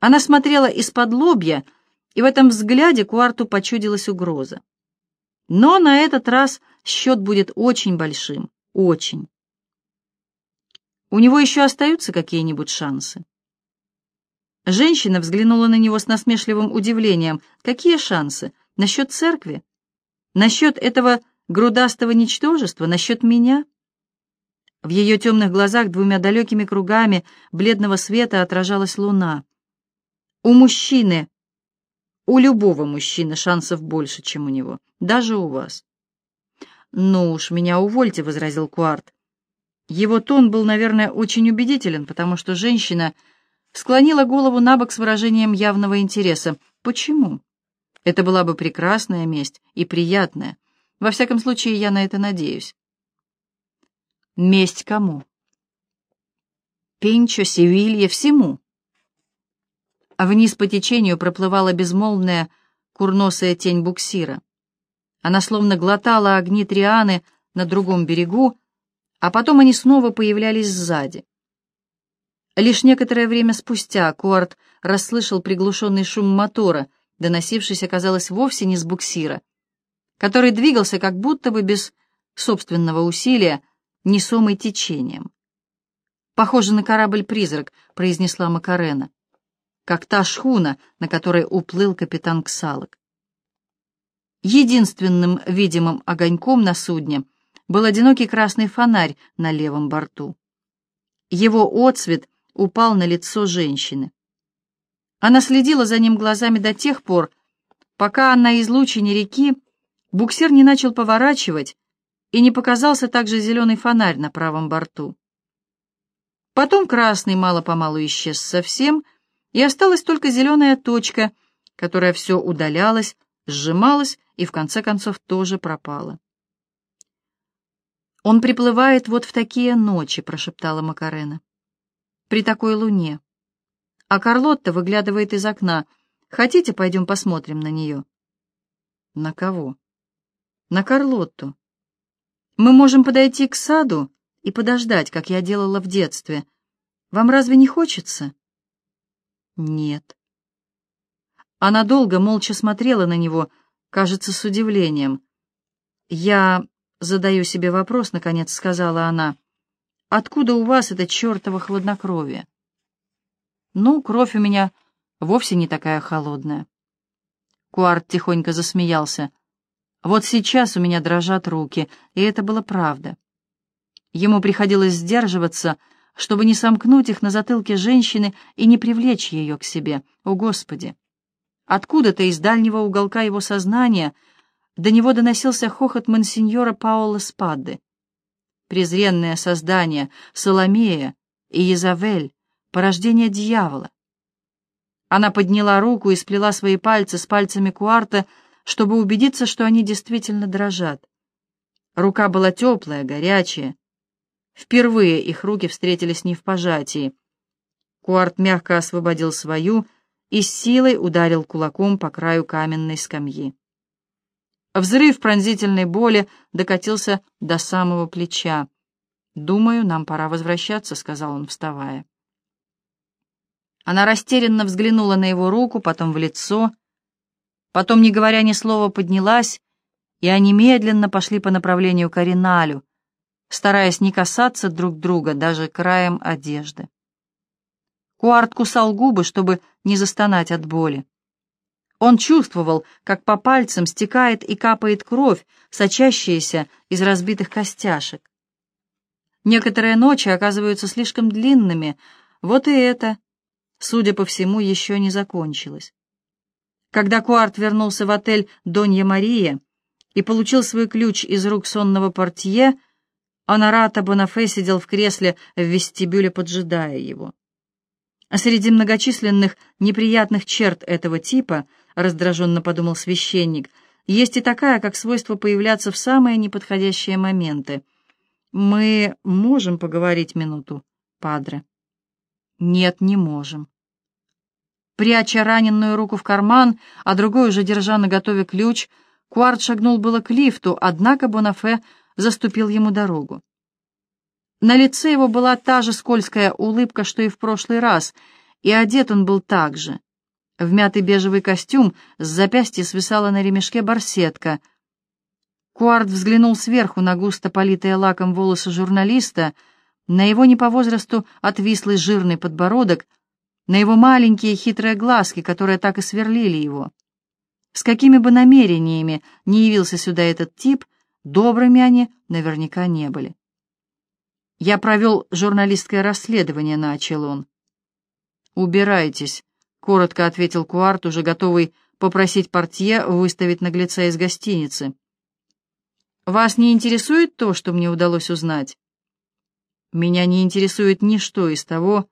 Она смотрела из-под лобья, и в этом взгляде Куарту почудилась угроза. Но на этот раз счет будет очень большим, очень. У него еще остаются какие-нибудь шансы? Женщина взглянула на него с насмешливым удивлением. Какие шансы? Насчет церкви? Насчет этого грудастого ничтожества? Насчет меня? В ее темных глазах двумя далекими кругами бледного света отражалась луна. У мужчины, у любого мужчины шансов больше, чем у него, даже у вас. «Ну уж, меня увольте», — возразил Куарт. Его тон был, наверное, очень убедителен, потому что женщина склонила голову на бок с выражением явного интереса. Почему? Это была бы прекрасная месть и приятная. Во всяком случае, я на это надеюсь. Месть кому? Пинчо, Севилье, всему. А вниз по течению проплывала безмолвная курносая тень буксира. Она словно глотала огни Трианы на другом берегу, а потом они снова появлялись сзади. Лишь некоторое время спустя Куарт расслышал приглушенный шум мотора, доносившийся, казалось, вовсе не с буксира, который двигался как будто бы без собственного усилия, несомый течением. «Похоже на корабль-призрак», — произнесла Макарена, как та шхуна, на которой уплыл капитан Ксалок. Единственным видимым огоньком на судне был одинокий красный фонарь на левом борту. Его отсвет упал на лицо женщины. Она следила за ним глазами до тех пор, пока на излучине реки буксир не начал поворачивать и не показался также зеленый фонарь на правом борту. Потом красный мало-помалу исчез совсем, и осталась только зеленая точка, которая все удалялась, сжималась и в конце концов тоже пропала. «Он приплывает вот в такие ночи», — прошептала Макарена при такой луне. А Карлотта выглядывает из окна. Хотите, пойдем посмотрим на нее? На кого? На Карлотту. Мы можем подойти к саду и подождать, как я делала в детстве. Вам разве не хочется? Нет. Она долго молча смотрела на него, кажется, с удивлением. Я задаю себе вопрос, наконец сказала она. Откуда у вас это чертово хладнокровие? Ну, кровь у меня вовсе не такая холодная. Куарт тихонько засмеялся. Вот сейчас у меня дрожат руки, и это было правда. Ему приходилось сдерживаться, чтобы не сомкнуть их на затылке женщины и не привлечь ее к себе. О, Господи! Откуда-то из дальнего уголка его сознания до него доносился хохот мансиньора Паула Спадды презренное создание, Соломея и Езавель, порождение дьявола. Она подняла руку и сплела свои пальцы с пальцами Куарта, чтобы убедиться, что они действительно дрожат. Рука была теплая, горячая. Впервые их руки встретились не в пожатии. Куарт мягко освободил свою и с силой ударил кулаком по краю каменной скамьи. Взрыв пронзительной боли докатился до самого плеча. «Думаю, нам пора возвращаться», — сказал он, вставая. Она растерянно взглянула на его руку, потом в лицо, потом, не говоря ни слова, поднялась, и они медленно пошли по направлению к Ариналю, стараясь не касаться друг друга даже краем одежды. Куарт кусал губы, чтобы не застонать от боли. Он чувствовал, как по пальцам стекает и капает кровь, сочащаяся из разбитых костяшек. Некоторые ночи оказываются слишком длинными, вот и это, судя по всему, еще не закончилось. Когда Куарт вернулся в отель «Донья Мария» и получил свой ключ из рук сонного портье, Анарата Бонафе сидел в кресле в вестибюле, поджидая его. Среди многочисленных неприятных черт этого типа — раздраженно подумал священник, есть и такая, как свойство появляться в самые неподходящие моменты. Мы можем поговорить минуту, падре? Нет, не можем. Пряча раненую руку в карман, а другой уже держа наготове ключ, Куарт шагнул было к лифту, однако Бонафе заступил ему дорогу. На лице его была та же скользкая улыбка, что и в прошлый раз, И одет он был так же. В мятый бежевый костюм с запястья свисала на ремешке барсетка. Куарт взглянул сверху на густо политые лаком волосы журналиста, на его не по возрасту отвислый жирный подбородок, на его маленькие хитрые глазки, которые так и сверлили его. С какими бы намерениями не явился сюда этот тип, добрыми они наверняка не были. «Я провел журналистское расследование», — начал он. «Убирайтесь», — коротко ответил Куарт, уже готовый попросить портье выставить наглеца из гостиницы. «Вас не интересует то, что мне удалось узнать?» «Меня не интересует ничто из того,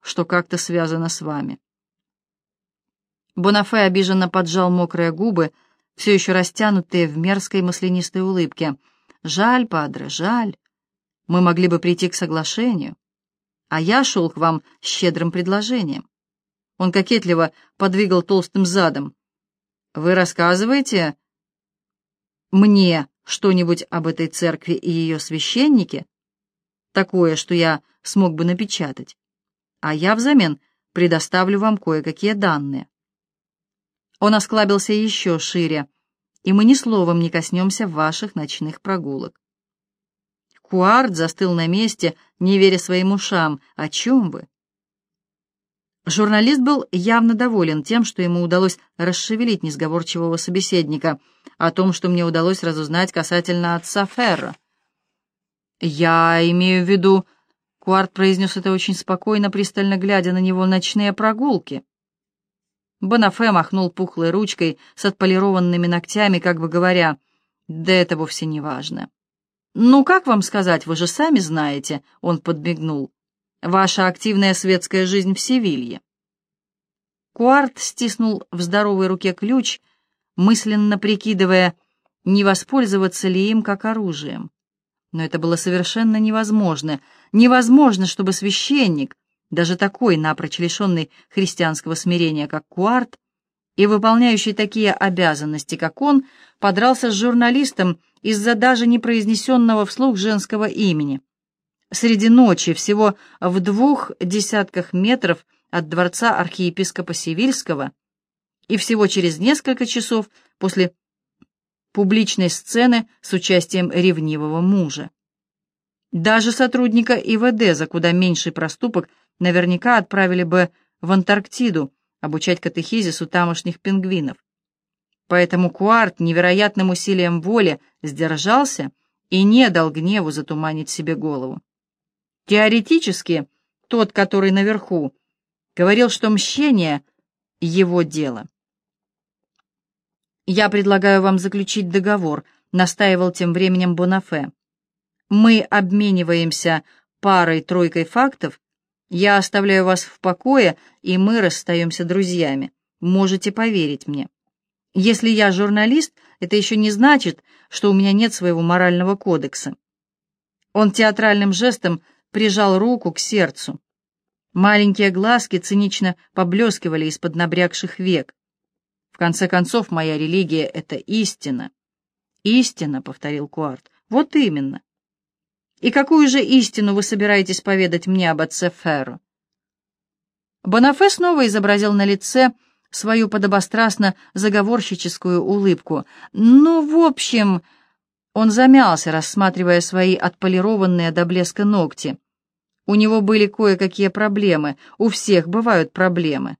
что как-то связано с вами». Бонафе обиженно поджал мокрые губы, все еще растянутые в мерзкой маслянистой улыбке. «Жаль, падре, жаль. Мы могли бы прийти к соглашению» а я шел к вам с щедрым предложением. Он кокетливо подвигал толстым задом. Вы рассказываете мне что-нибудь об этой церкви и ее священнике? Такое, что я смог бы напечатать. А я взамен предоставлю вам кое-какие данные. Он осклабился еще шире, и мы ни словом не коснемся ваших ночных прогулок. Куарт застыл на месте, не веря своим ушам. «О чем вы?» Журналист был явно доволен тем, что ему удалось расшевелить несговорчивого собеседника, о том, что мне удалось разузнать касательно отца Ферра. «Я имею в виду...» — Куарт произнес это очень спокойно, пристально глядя на него ночные прогулки. Бонафе махнул пухлой ручкой с отполированными ногтями, как бы говоря, «Да это вовсе не важно». «Ну, как вам сказать, вы же сами знаете», — он подмигнул. «Ваша активная светская жизнь в Севилье». Куарт стиснул в здоровой руке ключ, мысленно прикидывая, не воспользоваться ли им как оружием. Но это было совершенно невозможно. Невозможно, чтобы священник, даже такой напрочь лишенный христианского смирения, как Куарт, и выполняющий такие обязанности, как он, подрался с журналистом из-за даже непроизнесенного вслух женского имени. Среди ночи, всего в двух десятках метров от дворца архиепископа Севильского, и всего через несколько часов после публичной сцены с участием ревнивого мужа. Даже сотрудника ИВД за куда меньший проступок наверняка отправили бы в Антарктиду, обучать катехизису тамошних пингвинов. Поэтому Куарт невероятным усилием воли сдержался и не дал гневу затуманить себе голову. Теоретически, тот, который наверху, говорил, что мщение — его дело. «Я предлагаю вам заключить договор», — настаивал тем временем Бонафе. «Мы обмениваемся парой-тройкой фактов, я оставляю вас в покое, и мы расстаемся друзьями. Можете поверить мне. Если я журналист, это еще не значит, что у меня нет своего морального кодекса. Он театральным жестом прижал руку к сердцу. Маленькие глазки цинично поблескивали из-под набрякших век. В конце концов, моя религия — это истина. «Истина», — повторил Куарт, — «вот именно. И какую же истину вы собираетесь поведать мне об отце Ферро? Бонафе снова изобразил на лице свою подобострастно заговорщическую улыбку. «Ну, в общем...» Он замялся, рассматривая свои отполированные до блеска ногти. У него были кое-какие проблемы. У всех бывают проблемы.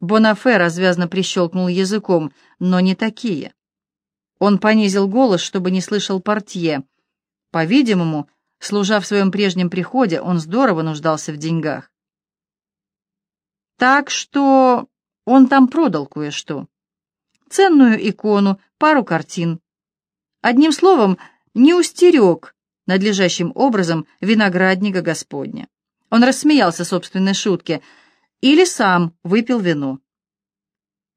Бонафе развязно прищелкнул языком, но не такие. Он понизил голос, чтобы не слышал портье. По-видимому, служа в своем прежнем приходе, он здорово нуждался в деньгах. Так что он там продал кое-что. Ценную икону, пару картин. Одним словом, не устерег надлежащим образом виноградника Господня. Он рассмеялся собственной шутке или сам выпил вино.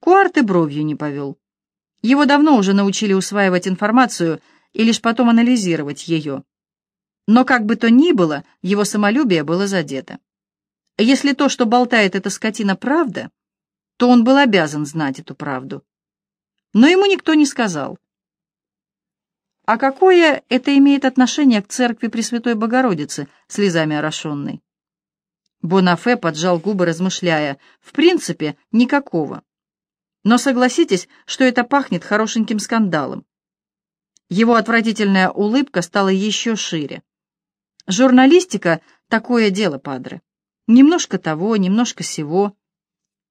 Куарт бровью не повел. Его давно уже научили усваивать информацию — и лишь потом анализировать ее. Но как бы то ни было, его самолюбие было задето. Если то, что болтает эта скотина, правда, то он был обязан знать эту правду. Но ему никто не сказал. А какое это имеет отношение к церкви Пресвятой Богородицы, слезами орошенной? Бонафе поджал губы, размышляя. «В принципе, никакого. Но согласитесь, что это пахнет хорошеньким скандалом». Его отвратительная улыбка стала еще шире. «Журналистика — такое дело, падре. Немножко того, немножко сего.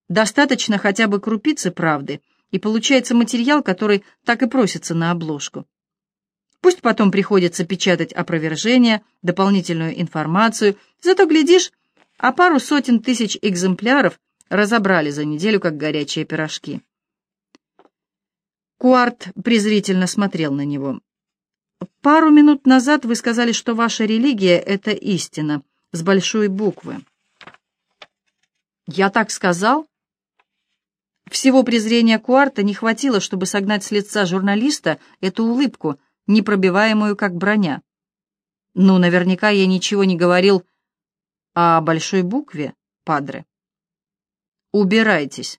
Достаточно хотя бы крупицы правды, и получается материал, который так и просится на обложку. Пусть потом приходится печатать опровержения, дополнительную информацию, зато, глядишь, а пару сотен тысяч экземпляров разобрали за неделю, как горячие пирожки. Куарт презрительно смотрел на него. «Пару минут назад вы сказали, что ваша религия — это истина, с большой буквы». «Я так сказал?» Всего презрения Куарта не хватило, чтобы согнать с лица журналиста эту улыбку, непробиваемую как броня. «Ну, наверняка я ничего не говорил о большой букве, падре». «Убирайтесь»,